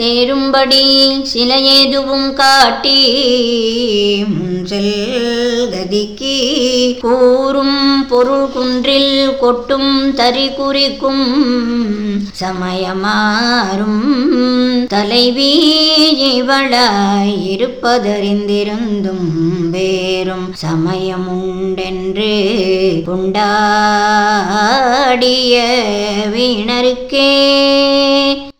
தேரும்படி சில ஏதுவும் காட்டி செல்கதிக்கு கூறும் பொருள் குன்றில் கொட்டும் தறி குறிக்கும் சமயமாறும் தலைவி இவளாய் இருப்பதறிந்திருந்தும் வேறும் சமயமுண்டென்று கொண்டாடிய வீணருக்கே.